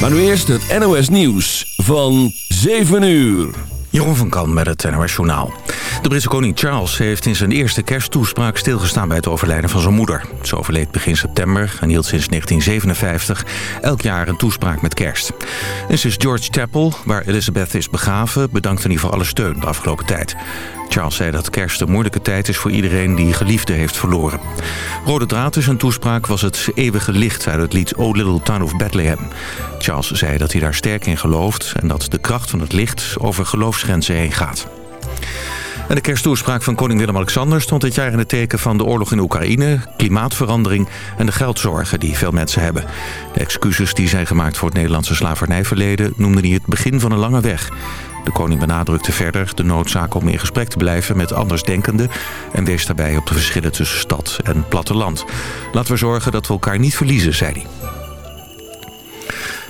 Maar nu eerst het NOS Nieuws van 7 uur. Jeroen van Kan met het NOS Journaal. De Britse koning Charles heeft in zijn eerste kersttoespraak stilgestaan bij het overlijden van zijn moeder. Ze overleed begin september en hield sinds 1957 elk jaar een toespraak met kerst. In St. George Chapel, waar Elizabeth is begraven, bedankt hij voor alle steun de afgelopen tijd. Charles zei dat kerst een moeilijke tijd is voor iedereen die geliefde heeft verloren. Rode draad in zijn toespraak was het eeuwige licht uit het lied O Little Town of Bethlehem. Charles zei dat hij daar sterk in gelooft en dat de kracht van het licht over geloofsgrenzen heen gaat. De kersttoespraak van koning Willem-Alexander stond dit jaar in het teken van de oorlog in Oekraïne, klimaatverandering en de geldzorgen die veel mensen hebben. De excuses die zijn gemaakt voor het Nederlandse slavernijverleden noemde hij het begin van een lange weg. De koning benadrukte verder de noodzaak om in gesprek te blijven met andersdenkenden... en wees daarbij op de verschillen tussen stad en platteland. Laten we zorgen dat we elkaar niet verliezen, zei hij.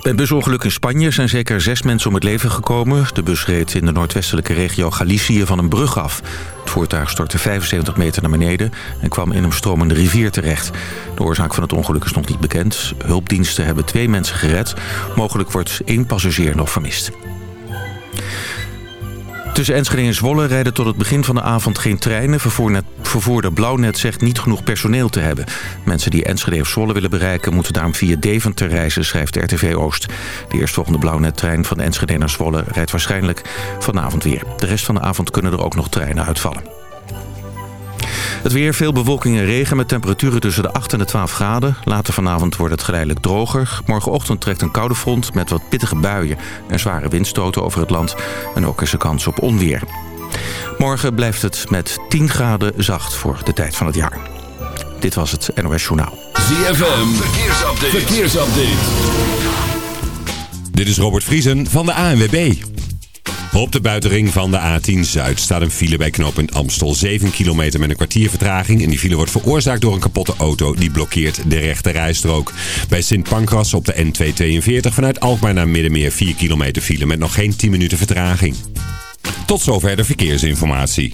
Bij busongeluk in Spanje zijn zeker zes mensen om het leven gekomen. De bus reed in de noordwestelijke regio Galicië van een brug af. Het voertuig stortte 75 meter naar beneden en kwam in een stromende rivier terecht. De oorzaak van het ongeluk is nog niet bekend. Hulpdiensten hebben twee mensen gered. Mogelijk wordt één passagier nog vermist. Tussen Enschede en Zwolle rijden tot het begin van de avond geen treinen. Vervoerder Blauwnet zegt niet genoeg personeel te hebben. Mensen die Enschede of Zwolle willen bereiken... moeten daarom via Deventer reizen, schrijft RTV Oost. De eerstvolgende Blauwnet-trein van Enschede naar Zwolle... rijdt waarschijnlijk vanavond weer. De rest van de avond kunnen er ook nog treinen uitvallen. Het weer, veel bewolking en regen met temperaturen tussen de 8 en de 12 graden. Later vanavond wordt het geleidelijk droger. Morgenochtend trekt een koude front met wat pittige buien en zware windstoten over het land. En ook is er kans op onweer. Morgen blijft het met 10 graden zacht voor de tijd van het jaar. Dit was het NOS Journaal. ZFM, verkeersupdate. verkeersupdate. Dit is Robert Vriesen van de ANWB. Op de buitenring van de A10 Zuid staat een file bij knooppunt Amstel. 7 kilometer met een kwartier vertraging. En die file wordt veroorzaakt door een kapotte auto. Die blokkeert de rechte rijstrook. Bij Sint Pancras op de N242 vanuit Alkmaar naar Middenmeer. 4 kilometer file met nog geen 10 minuten vertraging. Tot zover de verkeersinformatie.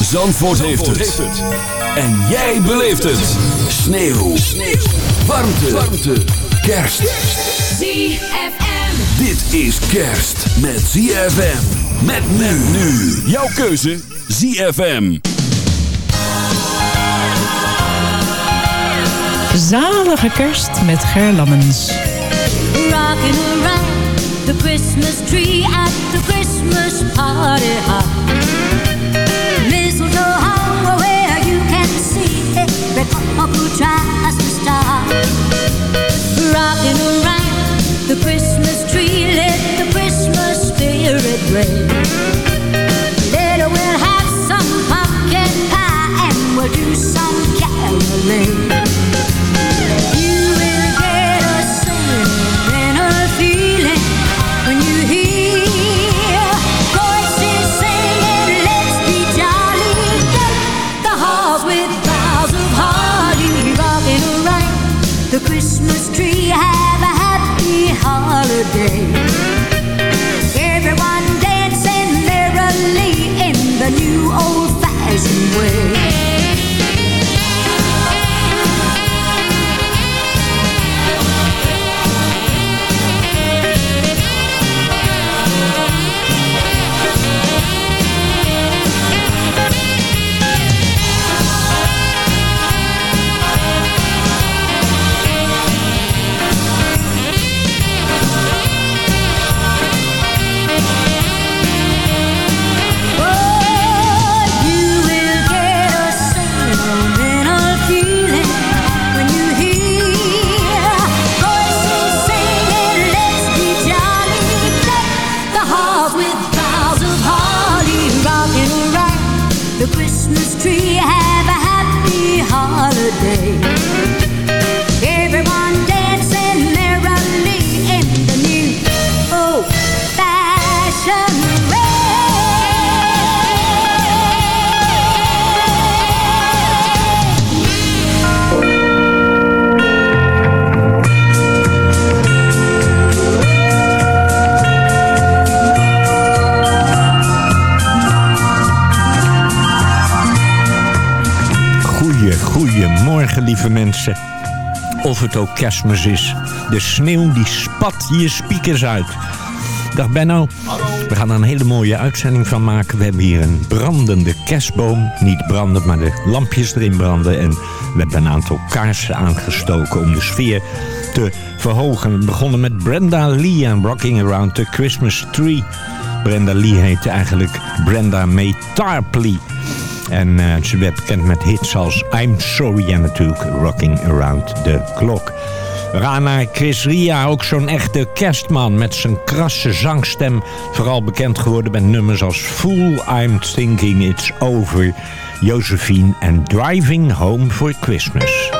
Zandvoort, heeft, het. En jij beleeft het. Sneeuw. Sneeuw. Warmte. Warmte. Kerst. ZFM. Dit is kerst met ZFM. Met men nu. Jouw keuze ZFM. Zalige kerst met Ger Lammens. Rocking around the Christmas tree at the Christmas party hop. See every couple tries to stop. Rocking around the Christmas tree, let the Christmas spirit reign. Later we'll have some pumpkin pie and we'll do some caroling. Kerstmis is. De sneeuw die spat je speakers uit. Dag Benno. We gaan er een hele mooie uitzending van maken. We hebben hier een brandende kerstboom. Niet brandend, maar de lampjes erin branden. En we hebben een aantal kaarsen aangestoken om de sfeer te verhogen. We begonnen met Brenda Lee en Rocking Around the Christmas Tree. Brenda Lee heette eigenlijk Brenda May Tarpley. En uh, ze werd bekend met hits als I'm Sorry en natuurlijk Rocking Around the Clock. We gaan naar Chris Ria, ook zo'n echte kerstman met zijn krasse zangstem. Vooral bekend geworden met nummers als Fool, I'm Thinking It's Over, Josephine en Driving Home for Christmas.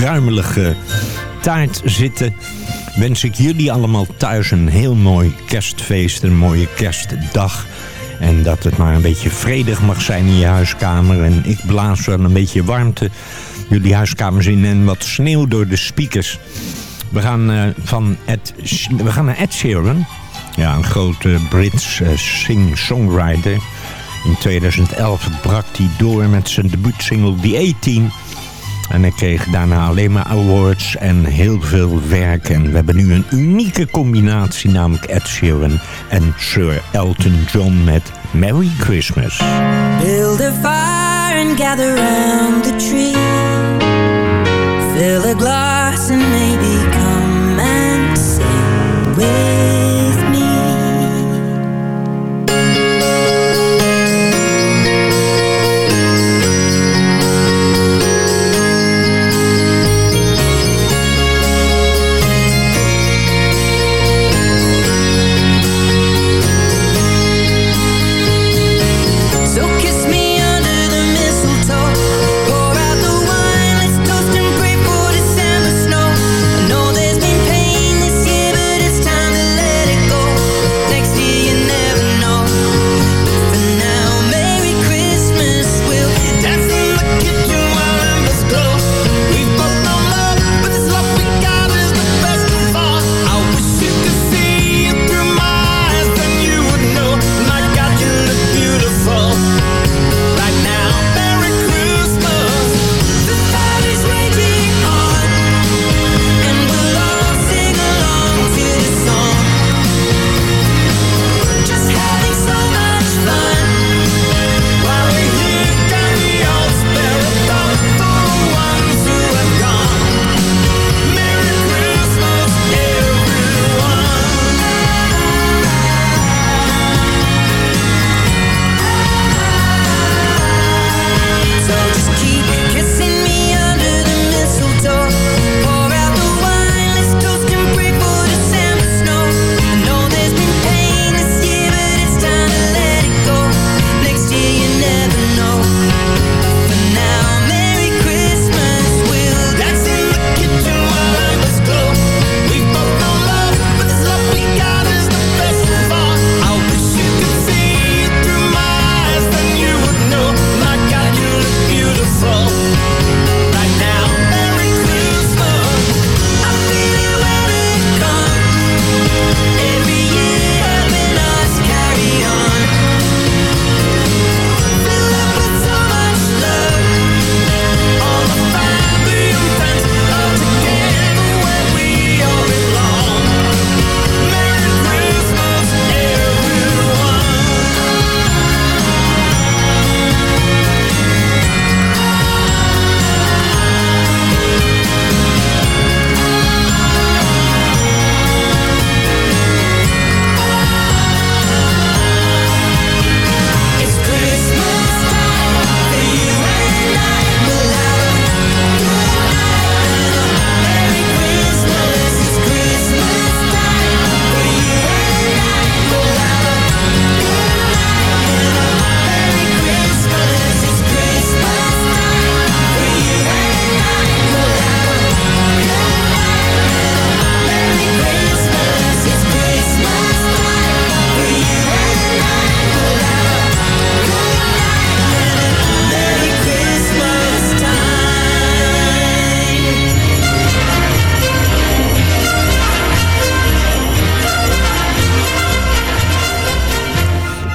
kruimelige taart zitten... wens ik jullie allemaal thuis een heel mooi kerstfeest, een mooie kerstdag... En dat het maar een beetje vredig mag zijn in je huiskamer. En ik blaas wel een beetje warmte jullie huiskamers in en wat sneeuw door de speakers. We gaan, eh, van Ed, we gaan naar Ed Sheeran. Ja, een grote Brits uh, sing-songwriter. In 2011 brak hij door met zijn debuutsingle The A-Team... En ik kreeg daarna alleen maar awards en heel veel werk. En we hebben nu een unieke combinatie, namelijk Ed Sheeran en Sir Elton John met Merry Christmas. Build a fire and gather round the tree. Fill a glass and make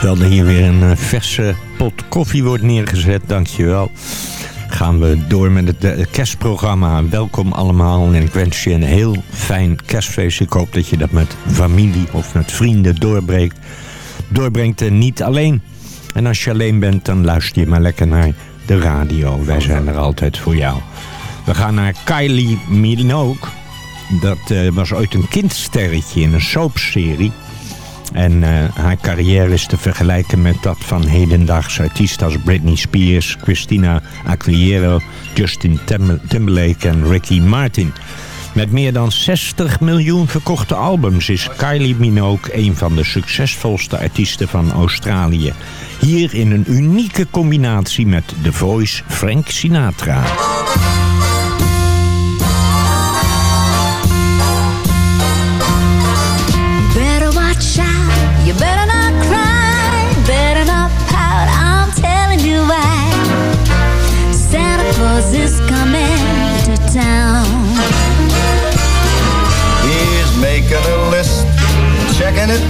Terwijl er hier weer een eh, verse pot koffie wordt neergezet. Dankjewel. Gaan we door met het eh, kerstprogramma. Welkom allemaal en ik wens je een heel fijn kerstfeest. Ik hoop dat je dat met familie of met vrienden doorbreekt. doorbrengt en niet alleen. En als je alleen bent, dan luister je maar lekker naar de radio. Wij zijn er altijd voor jou. We gaan naar Kylie Minogue. Dat eh, was ooit een kindsterretje in een soapserie. En eh, haar carrière is te vergelijken met dat van hedendaagse artiesten als Britney Spears, Christina Aguilera, Justin Timberlake en Ricky Martin. Met meer dan 60 miljoen verkochte albums is Kylie Minogue een van de succesvolste artiesten van Australië. Hier in een unieke combinatie met The Voice Frank Sinatra.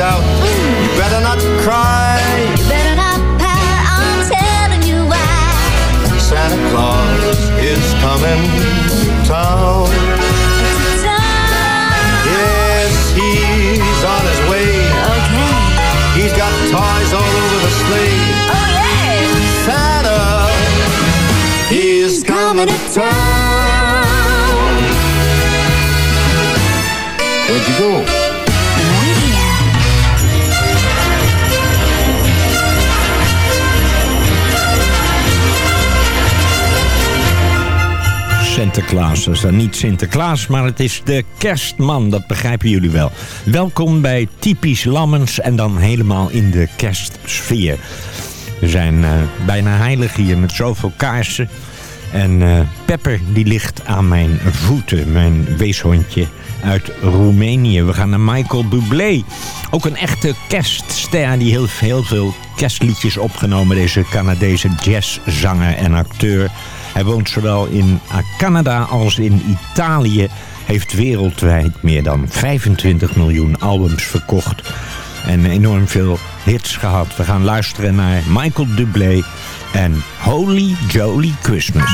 Watch. You better not cry. You better not pout. I'm telling you why. Santa Claus is coming to town. To town. Yes, he's on his way. Okay. He's got toys all over the sleigh. Oh yeah. Santa, he's coming to town. Where'd you go? Sinterklaas. Dat is dan niet Sinterklaas, maar het is de kerstman. Dat begrijpen jullie wel. Welkom bij Typisch Lammens en dan helemaal in de kerstsfeer. We zijn eh, bijna heilig hier met zoveel kaarsen. En eh, Pepper die ligt aan mijn voeten, mijn weeshondje uit Roemenië. We gaan naar Michael Bublé. Ook een echte kerstster die heel, heel veel kerstliedjes opgenomen. Deze Canadese jazzzanger en acteur. Hij woont zowel in Canada als in Italië. Heeft wereldwijd meer dan 25 miljoen albums verkocht. En enorm veel hits gehad. We gaan luisteren naar Michael Bublé en Holy Jolly Christmas.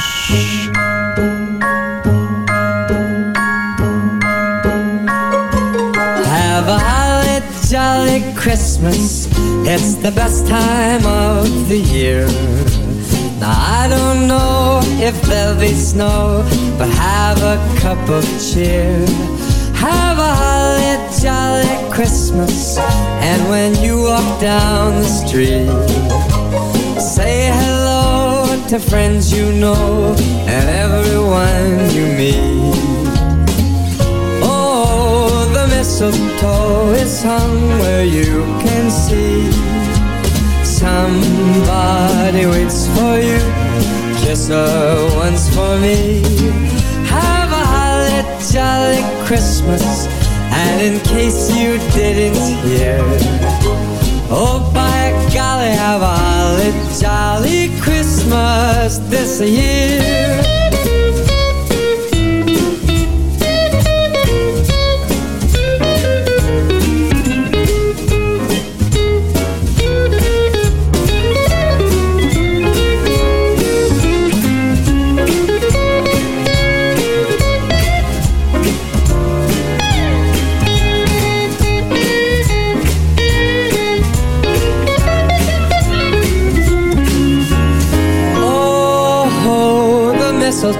Have a holly jolly Christmas. It's the best time of the year. Now I don't know if there'll be snow, but have a cup of cheer. Have a holly jolly Christmas. And when you walk down the street, say hello to friends you know and everyone you meet. Oh, the mistletoe is hung where you can her once for me. Have a holly jolly Christmas, and in case you didn't hear, oh by golly, have a holly jolly Christmas this year.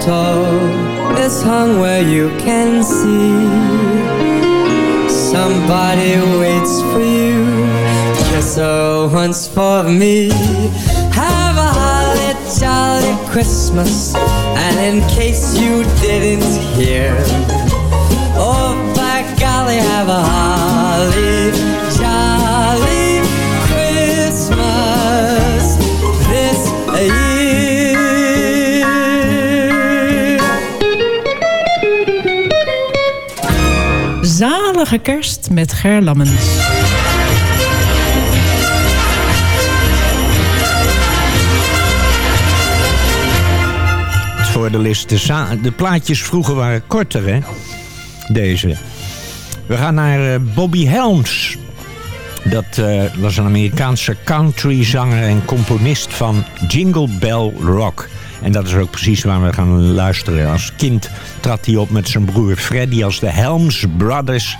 Mistletoe is hung where you can see. Somebody waits for you, kiss her once for me. Have a holly jolly Christmas, and in case you didn't hear, oh by golly, have a holly Zalige kerst met Ger Lammens. Voor de list. De, de plaatjes vroeger waren korter, hè? Deze. We gaan naar eh, Bobby Helms. Dat eh, was een Amerikaanse countryzanger en componist van Jingle Bell Rock. En dat is ook precies waar we gaan luisteren. Als kind trad hij op met zijn broer Freddy als de Helms Brothers.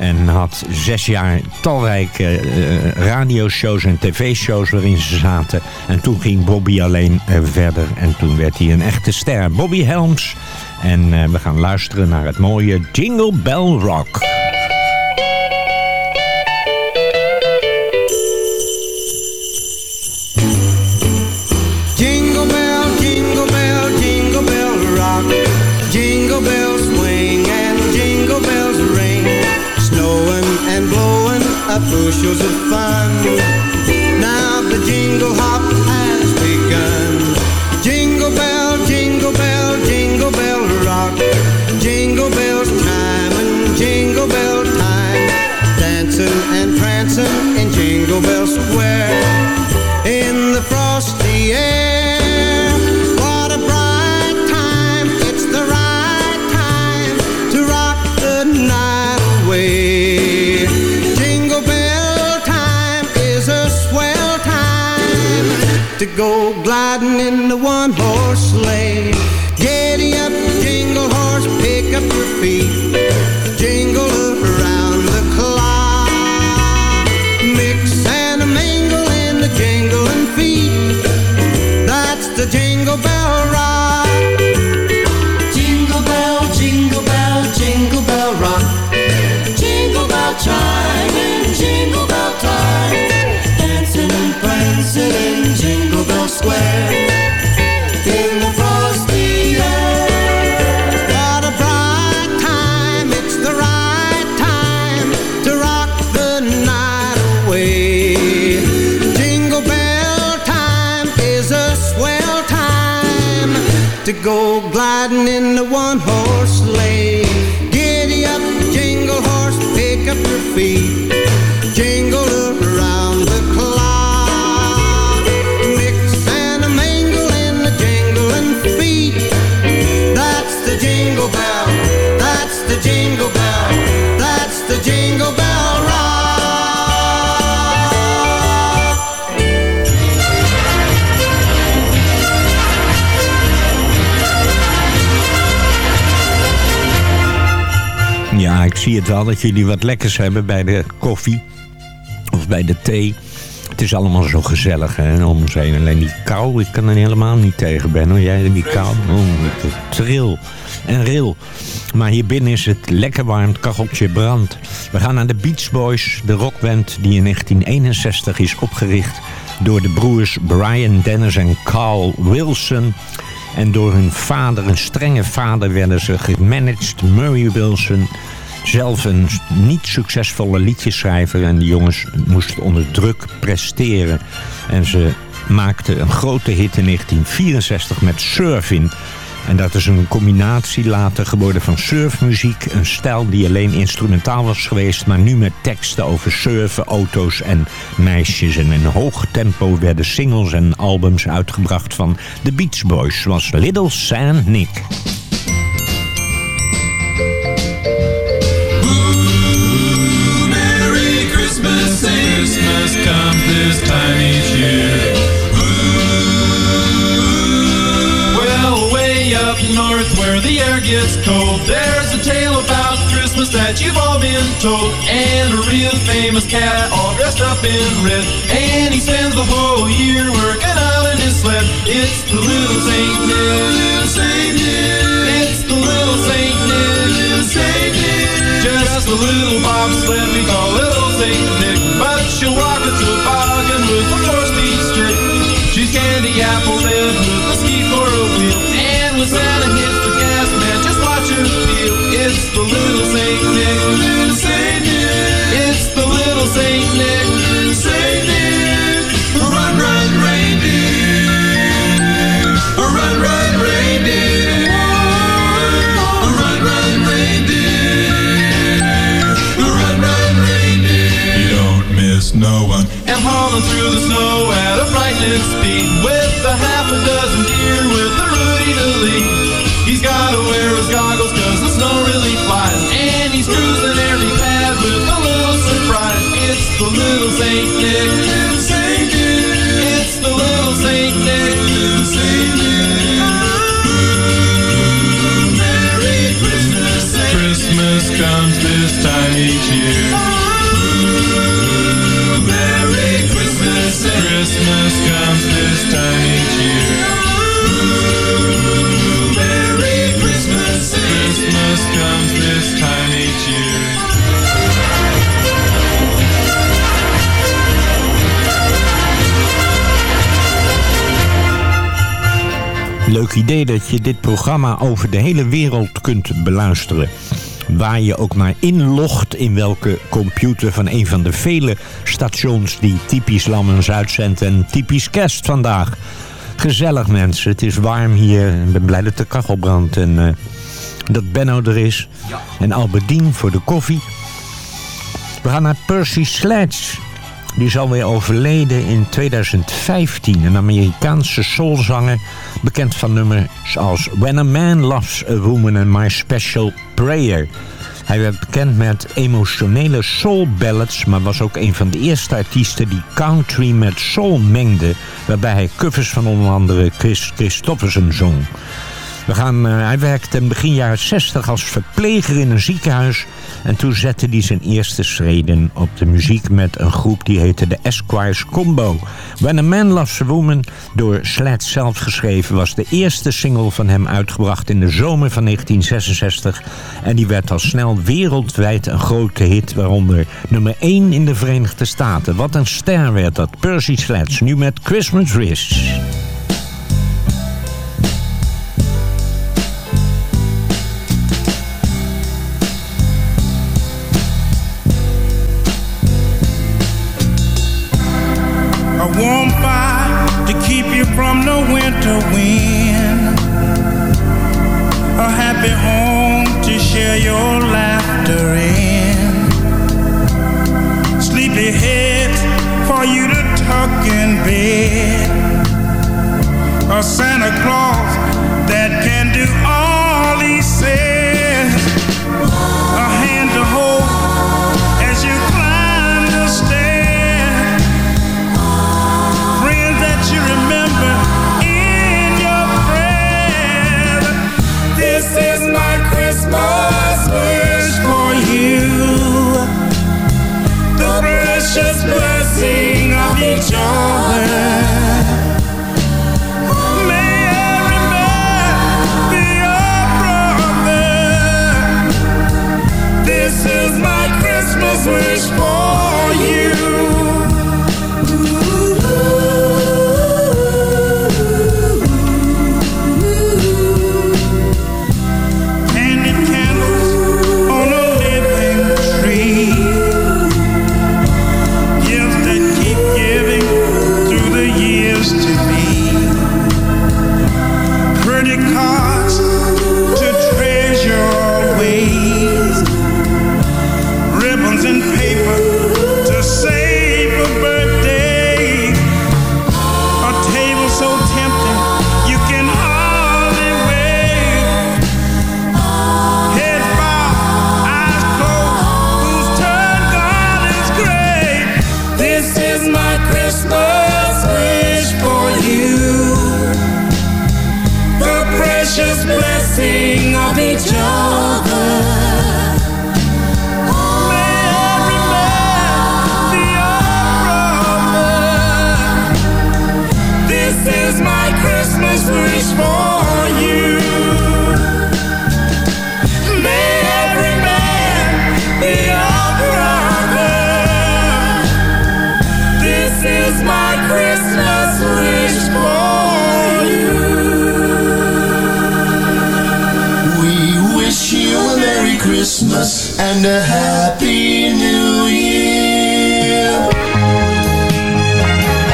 En had zes jaar talrijke eh, radioshows en tv-shows waarin ze zaten. En toen ging Bobby alleen eh, verder en toen werd hij een echte ster. Bobby Helms. En eh, we gaan luisteren naar het mooie Jingle Bell Rock. Up bushels go gliding in the one horse sleigh. Giddy up, jingle horse, pick up your feet. Het wel dat jullie wat lekkers hebben bij de koffie. Of bij de thee. Het is allemaal zo gezellig hè, om ons. Alleen die kou, ik kan er helemaal niet tegen, Ben. Hoor. Jij die kou, oh, tril en ril. Maar hier binnen is het lekker warm, het kacheltje brandt. We gaan naar de Beach Boys, de rockband die in 1961 is opgericht... door de broers Brian Dennis en Carl Wilson... En door hun vader, een strenge vader, werden ze gemanaged. Murray Wilson, zelf een niet succesvolle liedjeschrijver. En die jongens moesten onder druk presteren. En ze maakten een grote hit in 1964 met Surfing. En dat is een combinatie later geworden van surfmuziek. Een stijl die alleen instrumentaal was geweest. Maar nu met teksten over surfen, auto's en meisjes. En in hoog tempo werden singles en albums uitgebracht van de Beach Boys. Zoals Little Saint Nick. Gets cold, there's a tale about Christmas that you've all been told. And a real famous cat all dressed up in red. And he spends the whole year working out in his sled. It's the little Saint Nick. Saint Nick. It's the little Saint Nick. Saint Nick. Just a little bobsled we call little Saint Nick. But she'll walk a toboggan with a four-speed strip. She's candy apple led And when Santa hits the gas, man, just watch feel. It's the little Saint Nick. Little Saint Nick. It's the little Saint Nick. Saint Nick. Run, run, reindeer. Run, run, reindeer. Run, run, reindeer. Run, run, reindeer. You don't miss no one. And hauling through the snow at a frightening speed with a half a dozen deer easily. He's gotta wear his goggles cause the snow really flies. And he's cruising every path with a little surprise. It's the little Saint Nick. It's Saint Nick. It's the little Saint Nick. Saint Nick. Oh, Merry Christmas, Christmas comes this time each year. Ooh, Merry Christmas, Christmas comes Leuk idee dat je dit programma over de hele wereld kunt beluisteren. Waar je ook maar inlogt in welke computer van een van de vele stations die typisch Lammens uitzendt en typisch kerst vandaag. Gezellig mensen, het is warm hier. Ik ben blij dat de kachel brandt en eh, dat Benno er is. En Albertine voor de koffie. We gaan naar Percy Sledge. Die is alweer overleden in 2015. Een Amerikaanse soulzanger. Bekend van nummers als When a Man Loves a Woman and My Special Prayer. Hij werd bekend met emotionele soul ballads, maar was ook een van de eerste artiesten die country met soul mengde, waarbij hij covers van onder andere Chris Christofferson zong. Gaan, eh, hij werkte in begin jaren 60 als verpleger in een ziekenhuis. En toen zette hij zijn eerste schreden op de muziek met een groep die heette de Esquires Combo. When a Man Loves a Woman, door Sled zelf geschreven, was de eerste single van hem uitgebracht in de zomer van 1966. En die werd al snel wereldwijd een grote hit, waaronder nummer 1 in de Verenigde Staten. Wat een ster werd dat, Percy Sledge, nu met Christmas Wish. Christmas and a Happy New Year.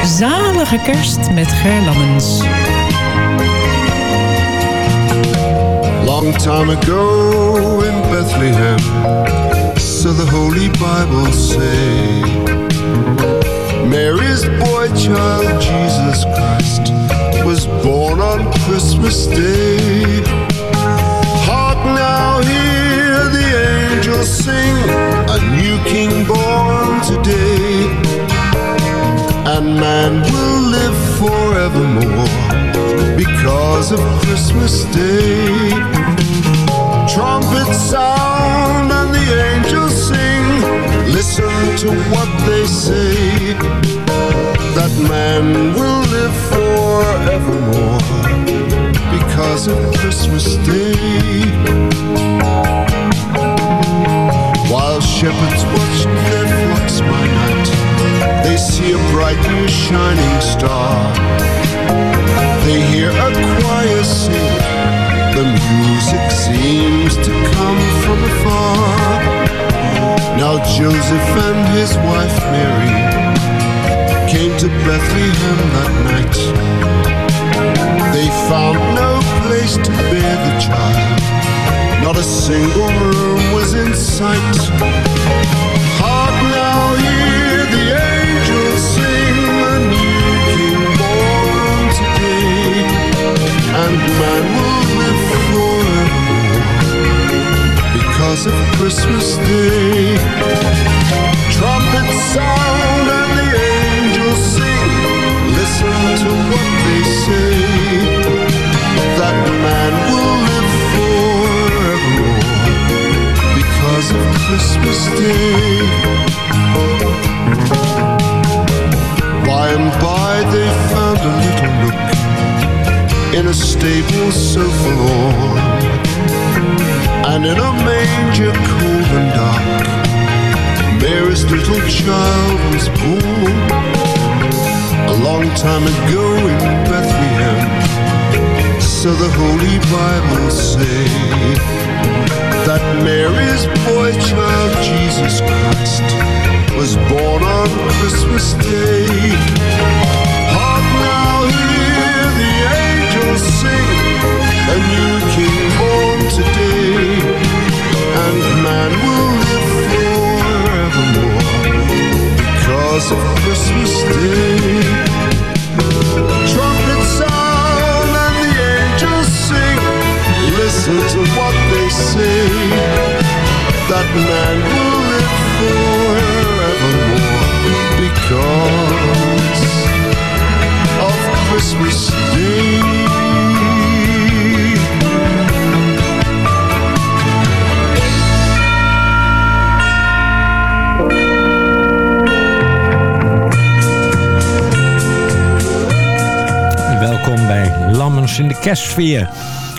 Zalige kerst met Ger Lammens. Long time ago in Bethlehem, so the Holy Bible say, Mary's boy child Jesus Christ was born on Christmas Day. Hear sing, a new king born today. And man will live forevermore because of Christmas Day. Trumpets sound and the angels sing. Listen to what they say. That man will live forevermore because of Christmas Day. While shepherds watch their flocks by night, they see a bright new shining star. They hear a choir sing, the music seems to come from afar. Now Joseph and his wife Mary came to Bethlehem that night. They found no place to bear the child. Not a single room was in sight. Hark now, hear the angels sing a new king born today. And man will live forevermore because of Christmas Day. Trumpets sound was born. A long time ago in Bethlehem, so the Holy Bible say that Mary's boy child Jesus Christ was born on Christmas Day. That man will live forevermore because of Christmas Day. Welkom bij Lammens in de kerstsfeer.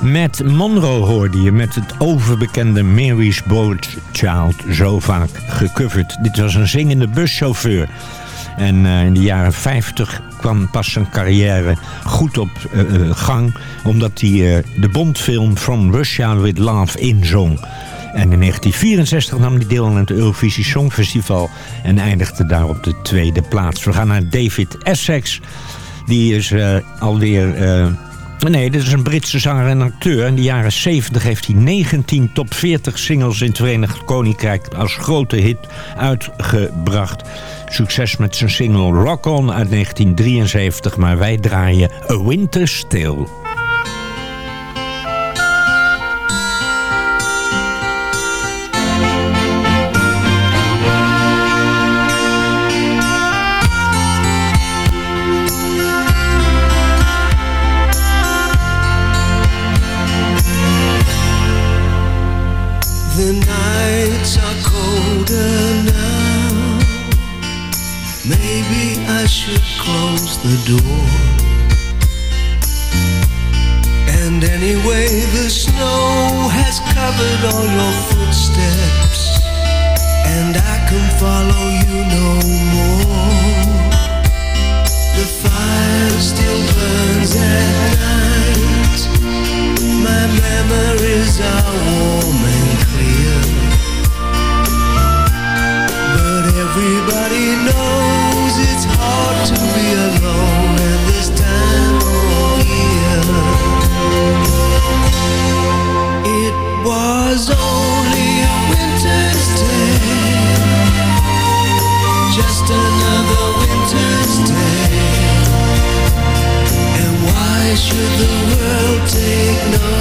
Met Monroe hoorde je met het overbekende Mary's Boat Child zo vaak gecoverd. Dit was een zingende buschauffeur. En eh, in de jaren 50 kwam pas zijn carrière goed op eh, eh, gang... omdat hij de Bondfilm From Russia With Love inzong. En in 1964 nam hij deel aan het Eurovisie Songfestival... en eindigde daar op de tweede plaats. We gaan naar David Essex... Die is alweer... nee, dit is een Britse zanger en acteur. In de jaren 70 heeft hij 19 top 40 singles in het Verenigd Koninkrijk... als grote hit uitgebracht. Succes met zijn single Rock On uit 1973. Maar wij draaien A Winter Still. Door. And anyway, the snow has covered all your footsteps, and I can follow you no more. The fire still burns at night. My memories are warm should the world take notice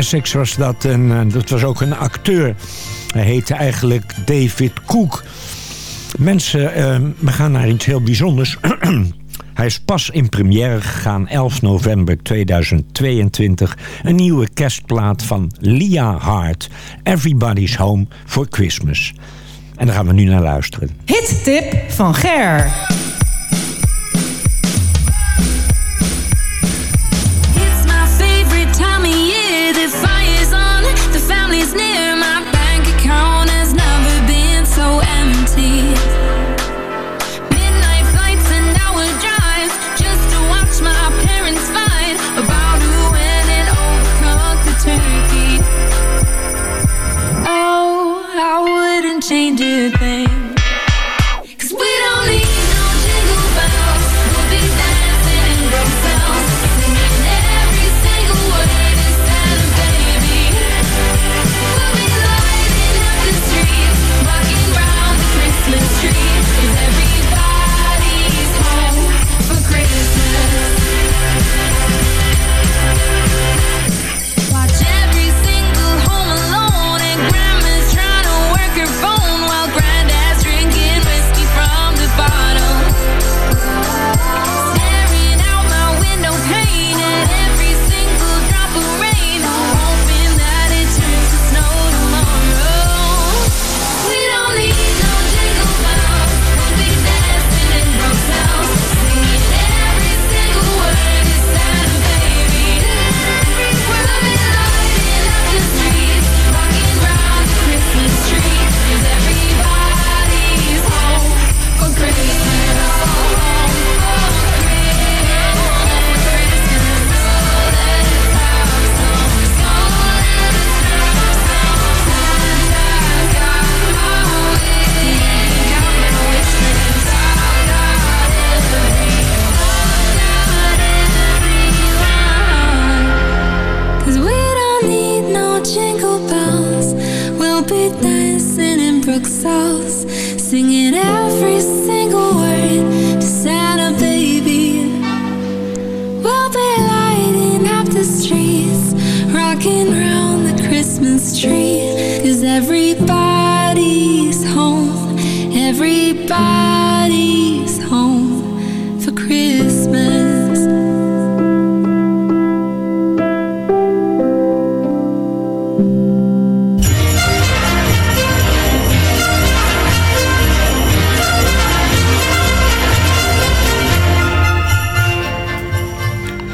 Essex was dat. En eh, dat was ook een acteur. Hij heette eigenlijk David Cook. Mensen, ehm, we gaan naar iets heel bijzonders. Hij is pas in première gegaan 11 november 2022. Een nieuwe kerstplaat van Lia Hart. Everybody's Home for Christmas. En daar gaan we nu naar luisteren. Hit tip van Ger.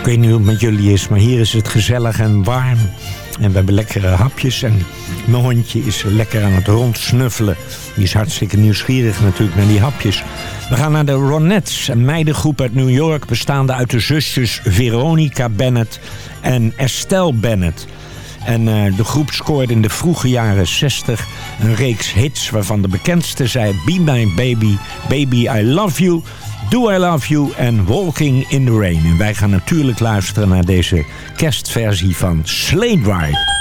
Ik weet niet hoe het met jullie is, maar hier is het gezellig en warm. En we hebben lekkere hapjes en mijn hondje is lekker aan het rondsnuffelen. Die is hartstikke nieuwsgierig natuurlijk naar die hapjes. We gaan naar de Ronettes, een meidengroep uit New York... bestaande uit de zusjes Veronica Bennett en Estelle Bennett. En eh, de groep scoorde in de vroege jaren 60 een reeks hits... waarvan de bekendste zijn Be My Baby, Baby I Love You... Do I Love You en Walking in the Rain. En wij gaan natuurlijk luisteren naar deze kerstversie van Slade Ride.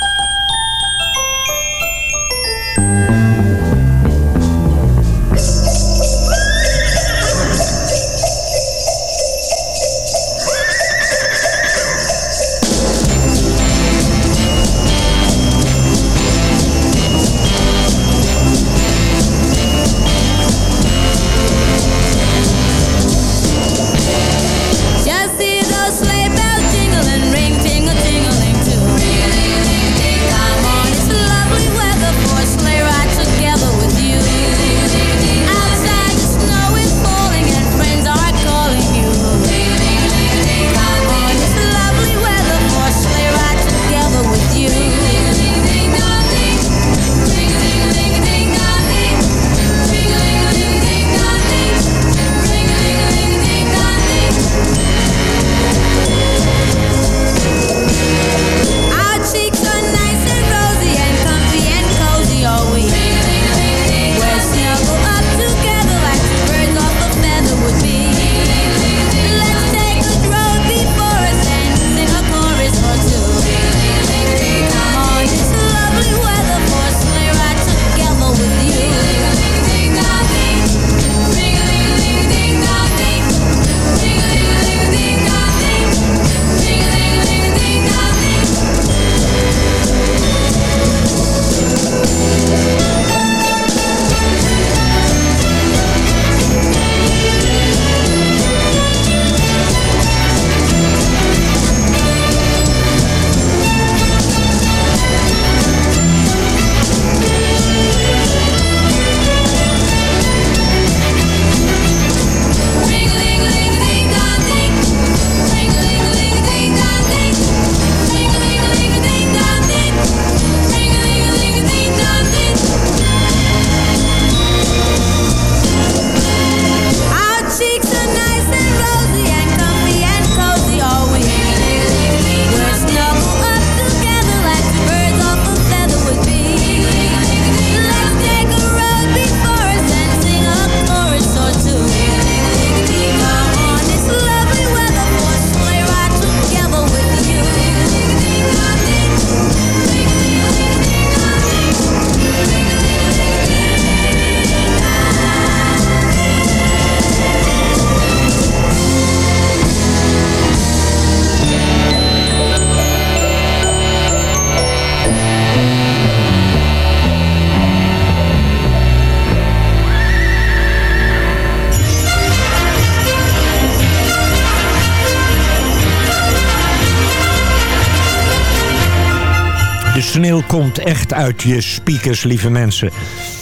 Komt echt uit je speakers, lieve mensen.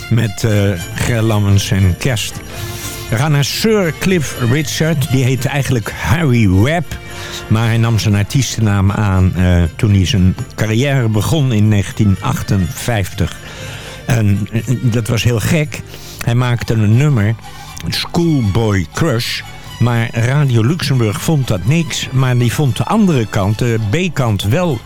Met Ger Lammens en kerst. We gaan naar Sir Cliff Richard. Die heette eigenlijk Harry Webb. Maar hij nam zijn artiestennaam aan eh, toen hij zijn carrière begon in 1958. En eh, dat was heel gek. Hij maakte een nummer, Schoolboy Crush... Maar Radio Luxemburg vond dat niks. Maar die vond de andere kant, de B-kant, wel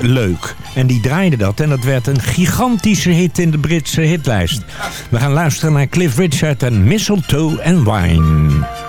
leuk. En die draaide dat. En dat werd een gigantische hit in de Britse hitlijst. We gaan luisteren naar Cliff Richard en Mistletoe and Wine.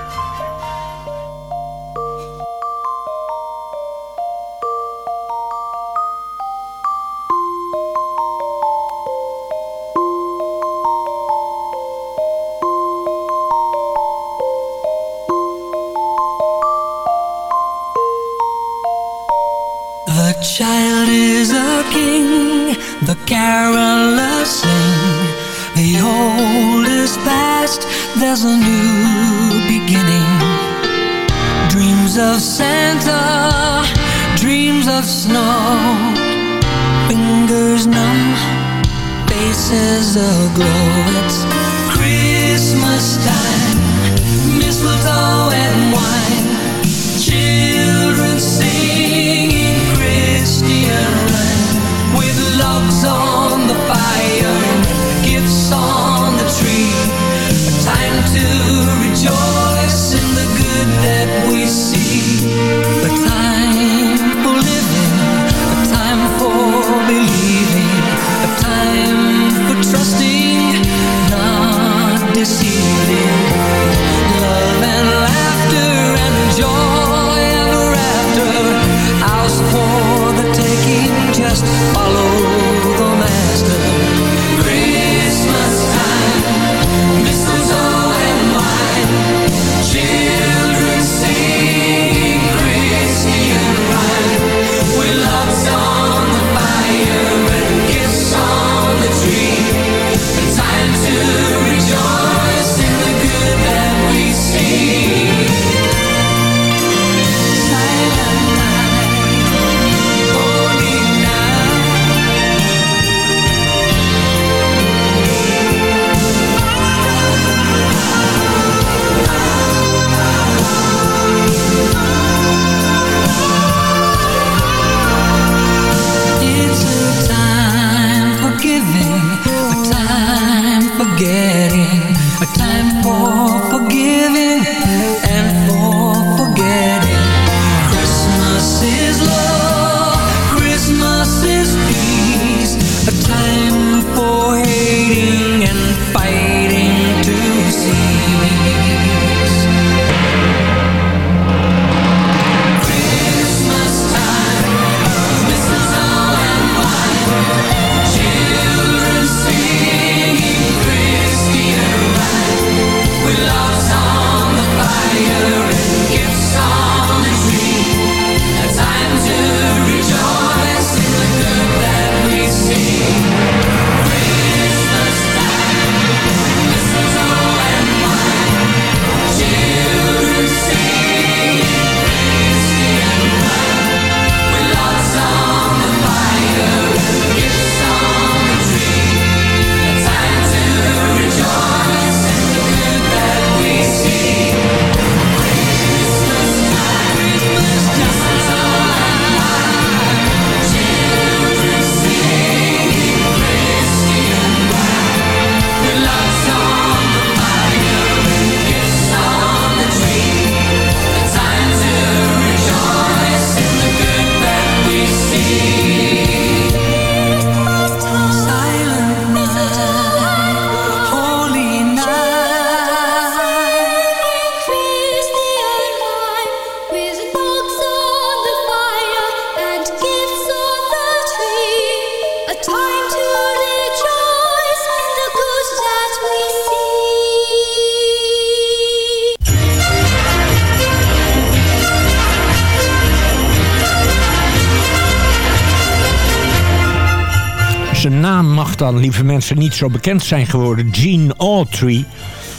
Dan, lieve mensen, niet zo bekend zijn geworden. Gene Autry.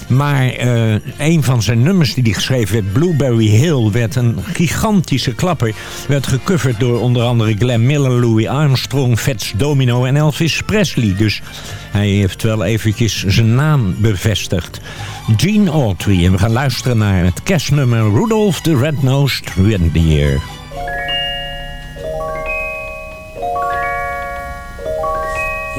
Maar eh, een van zijn nummers die hij geschreven werd, Blueberry Hill, werd een gigantische klapper. Werd gecoverd door onder andere Glenn Miller, Louis Armstrong, Fats Domino en Elvis Presley. Dus hij heeft wel eventjes zijn naam bevestigd. Gene Autry. En we gaan luisteren naar het kerstnummer Rudolph the Red-Nosed Reindeer.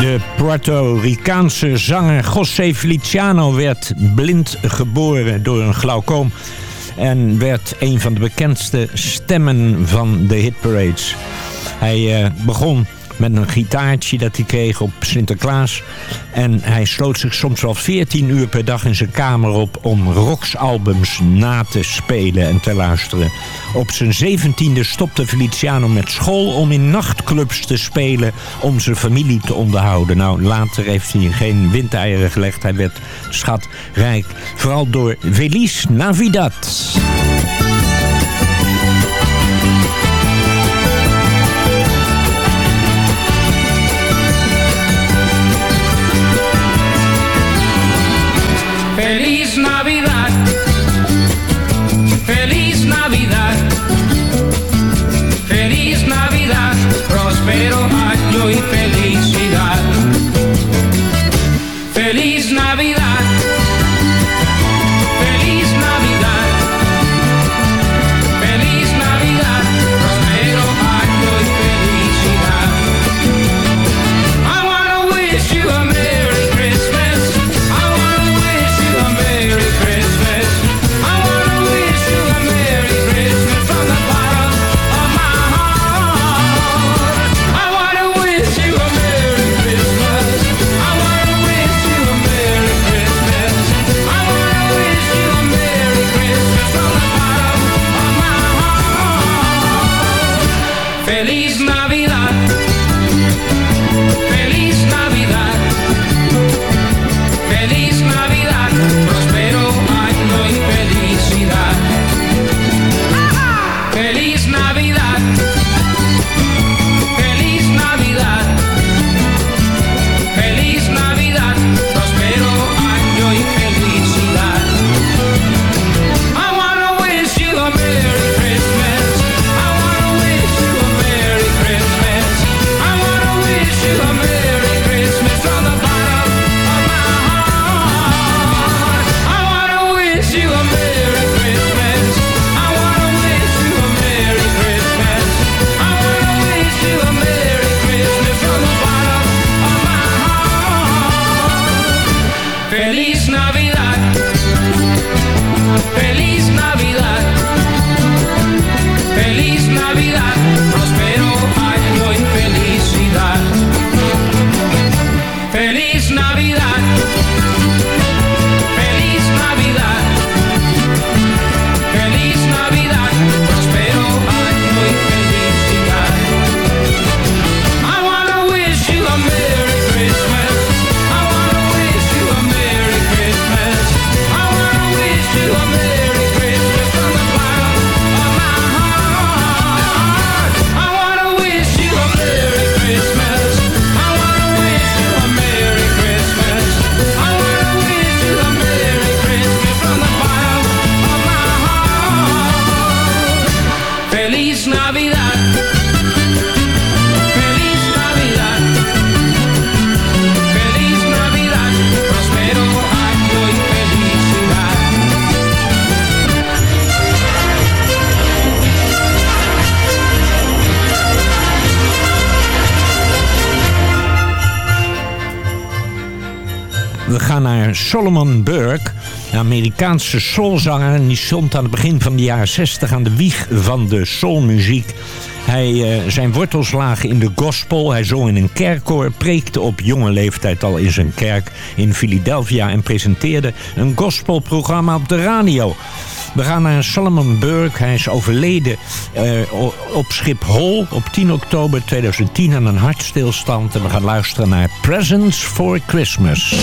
De Puerto Ricaanse zanger José Feliciano werd blind geboren door een glaucoom. En werd een van de bekendste stemmen van de hitparades. Hij eh, begon met een gitaartje dat hij kreeg op Sinterklaas. En hij sloot zich soms wel 14 uur per dag in zijn kamer op om rocksalbums na te spelen en te luisteren. Op zijn 17e stopte Feliciano met school om in nachtclubs te spelen om zijn familie te onderhouden. Nou, later heeft hij geen windeieren gelegd. Hij werd schatrijk. Vooral door Feliz Navidad. Navidad, Amerikaanse soulzanger. En die stond aan het begin van de jaren 60 aan de wieg van de soulmuziek. Hij, eh, zijn wortels lagen in de gospel. Hij zong in een kerkkoor, preekte op jonge leeftijd al in zijn kerk in Philadelphia... en presenteerde een gospelprogramma op de radio. We gaan naar Solomon Burke. Hij is overleden o- op Schiphol op 10 oktober 2010 aan een hartstilstand. En we gaan luisteren naar Presents for Christmas.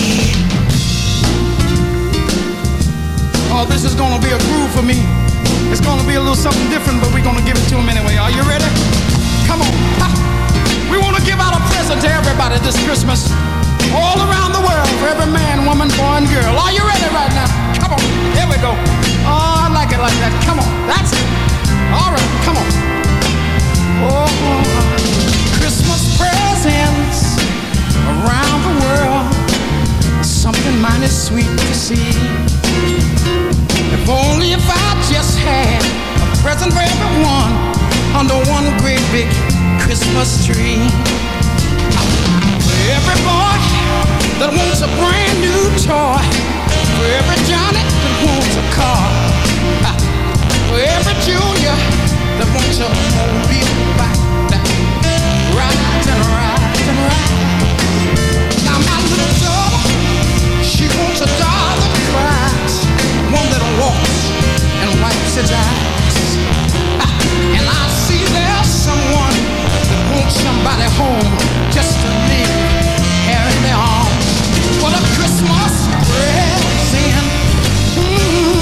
Oh, this is gonna be a groove for me. It's gonna be a little something different, but we're gonna give it to them anyway. Are you ready? Come on. Ha. We wanna give out a present to everybody this Christmas. All around the world, for every man, woman, boy, and girl. Are you ready right now? Come on. Here we go. Oh, I like it like that. Come on. That's it. All right, come on. Oh, Christmas presents around the world. Something mighty sweet to see. If only if I just had a present for everyone under one great big Christmas tree. For every boy that wants a brand new toy. For every Johnny that wants a car. For every Junior that wants a mobile bike. And I see there's someone wants somebody home just to. What a Christmas present!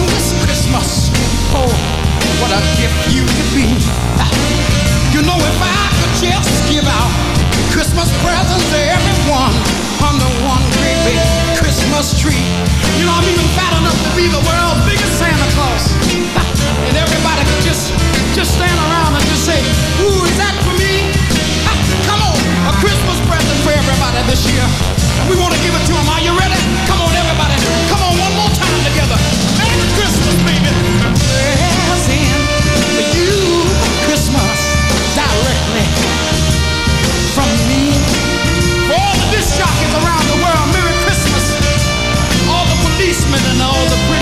This Christmas, oh, what a gift you could be. You know, if I could just give out Christmas presents to everyone under one great big Christmas tree. You know, I'm even fat enough to be the world's biggest Santa Claus. And everybody could just just stand around and just say, Ooh, is that for me? Come on, a Christmas present for everybody this year. And we want to give it to them. Are you ready? Come on, everybody. Come on, one more time together. Merry Christmas, baby. Present